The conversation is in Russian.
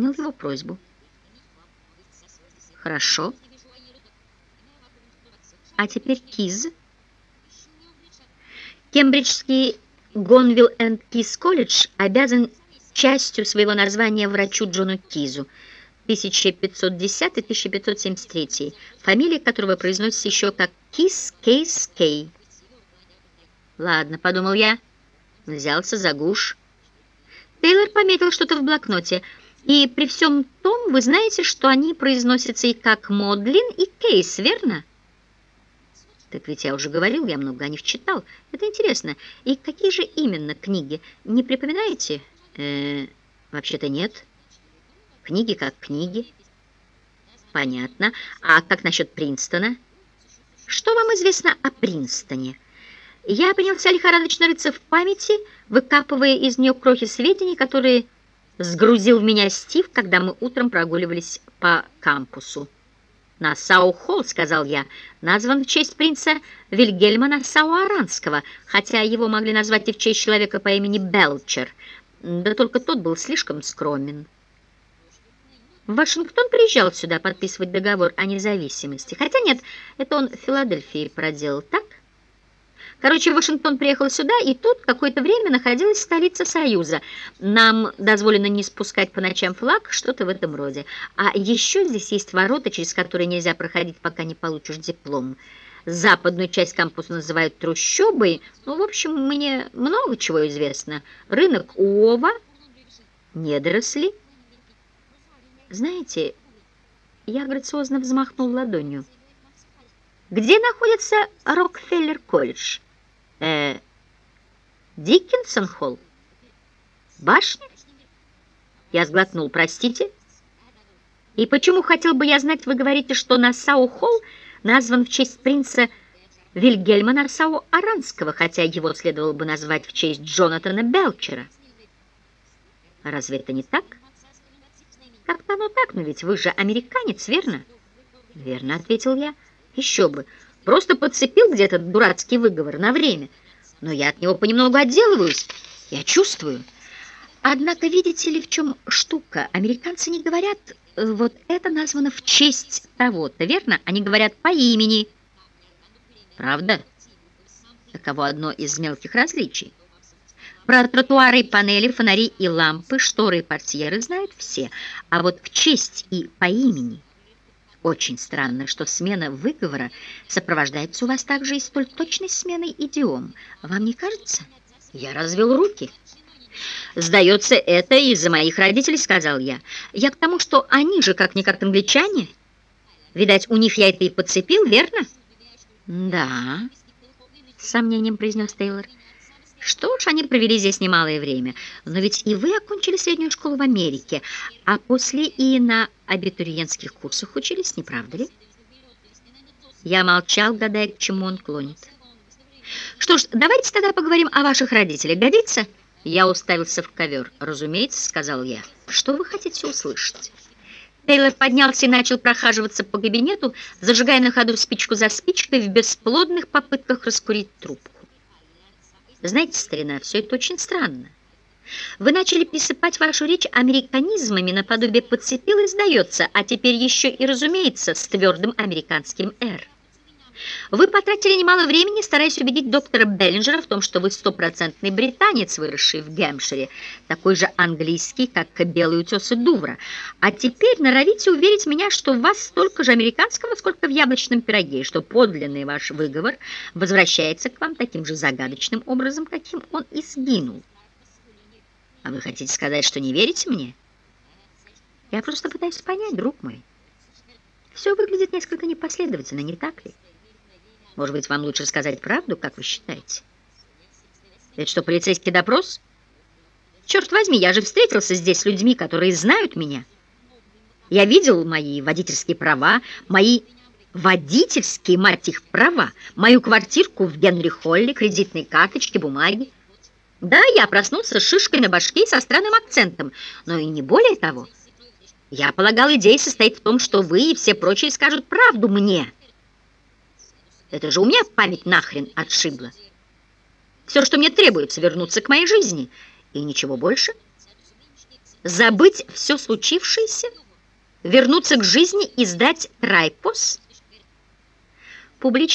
выполнил его просьбу. Хорошо. А теперь Киз. Кембриджский Гонвилл энд Киз колледж обязан частью своего названия врачу Джону Кизу, 1510-1573, фамилия которого произносится еще как Киз Кейс Кей. Ладно, подумал я, взялся за гуш. Тейлор пометил что-то в блокноте, и при всем том вы знаете, что они произносятся и как Модлин, и Кейс, верно? Так ведь я уже говорил, я много о них читал. Это интересно. И какие же именно книги? Не припоминаете? Э, вообще-то нет. Книги как книги. Понятно. А как насчет Принстона? Что вам известно о Принстоне? Я принялся лихорадочно рыться в памяти, выкапывая из нее крохи сведений, которые сгрузил в меня Стив, когда мы утром прогуливались по кампусу. «Нассау-Холл», — сказал я, — назван в честь принца Вильгельма Нассау-Аранского, хотя его могли назвать и в честь человека по имени Белчер, да только тот был слишком скромен. Вашингтон приезжал сюда подписывать договор о независимости, хотя нет, это он в Филадельфии проделал, так? Короче, Вашингтон приехал сюда, и тут какое-то время находилась столица Союза. Нам дозволено не спускать по ночам флаг, что-то в этом роде. А еще здесь есть ворота, через которые нельзя проходить, пока не получишь диплом. Западную часть кампуса называют трущобой. Ну, в общем, мне много чего известно. Рынок Уова, недоросли. Знаете, я грациозно взмахнул ладонью. Где находится Рокфеллер-колледж? Э, Диккенсон-холл? Башня? Я сглотнул, простите. И почему, хотел бы я знать, вы говорите, что Нассау-холл назван в честь принца Вильгельма Нассау-Аранского, хотя его следовало бы назвать в честь Джонатана Белчера? Разве это не так? Как-то оно так, но ведь вы же американец, верно? Верно, ответил я. Еще бы. Просто подцепил где-то дурацкий выговор на время. Но я от него понемногу отделываюсь. Я чувствую. Однако, видите ли, в чем штука? Американцы не говорят, э, вот это названо в честь того-то, верно? Они говорят по имени. Правда? Таково одно из мелких различий. Про тротуары, панели, фонари и лампы, шторы и портьеры знают все. А вот в честь и по имени – очень странно, что смена выговора сопровождается у вас также и столь точной сменой идиом. Вам не кажется? Я развел руки. «Сдается, это из-за моих родителей», — сказал я. «Я к тому, что они же как-никак англичане. Видать, у них я это и подцепил, верно?» «Да», — с сомнением произнес Тейлор. Что ж, они провели здесь немалое время. Но ведь и вы окончили среднюю школу в Америке, а после и на абитуриентских курсах учились, не правда ли? Я молчал, гадая, к чему он клонит. Что ж, давайте тогда поговорим о ваших родителях. Годится? Я уставился в ковер. Разумеется, сказал я. Что вы хотите услышать? Тейлор поднялся и начал прохаживаться по кабинету, зажигая на ходу спичку за спичкой в бесплодных попытках раскурить трубку. Знаете, старина, все это очень странно. Вы начали присыпать вашу речь американизмами наподобие подцепил и сдается, а теперь еще и, разумеется, с твердым американским «р». Вы потратили немало времени, стараясь убедить доктора Беллинджера в том, что вы стопроцентный британец, выросший в Гэмпшире, такой же английский, как белые утесы Дувра. А теперь норовите уверить меня, что у вас столько же американского, сколько в яблочном пироге, и что подлинный ваш выговор возвращается к вам таким же загадочным образом, каким он и сгинул. А вы хотите сказать, что не верите мне? Я просто пытаюсь понять, друг мой. Все выглядит несколько непоследовательно, не так ли? Может быть, вам лучше сказать правду, как вы считаете? Это что, полицейский допрос? Черт возьми, я же встретился здесь с людьми, которые знают меня. Я видел мои водительские права, мои водительские, мать их, права, мою квартирку в Генри-Холле, кредитные карточки, бумаги. Да, я проснулся с шишкой на башке и со странным акцентом, но и не более того. Я полагал, идея состоит в том, что вы и все прочие скажут правду мне. Это же у меня память нахрен отшибла. Все, что мне требуется, вернуться к моей жизни. И ничего больше. Забыть все случившееся? Вернуться к жизни и сдать трайпос? Публично